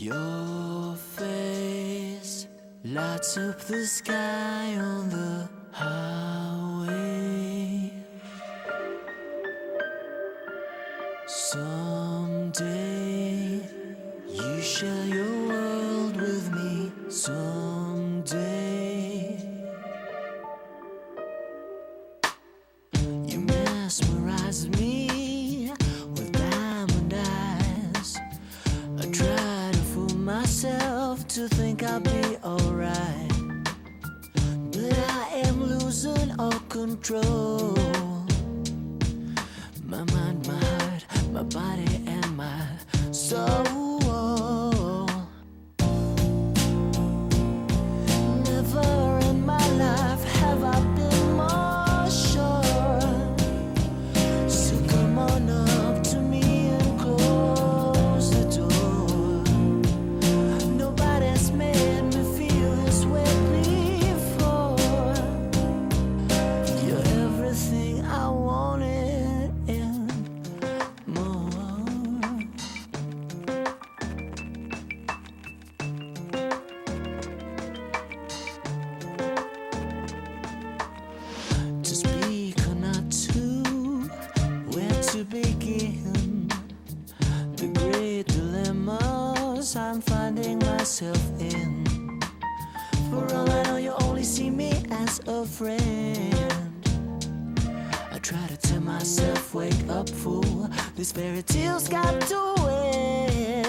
Your face lights up the sky on the highway. Someday you share your world with me. Someday you mesmerize me myself to think I'll be alright. But I am losing all control. Finding myself in. For all I know, you only see me as a friend. I try to tell myself, wake up, fool. This fairy tale's got to end.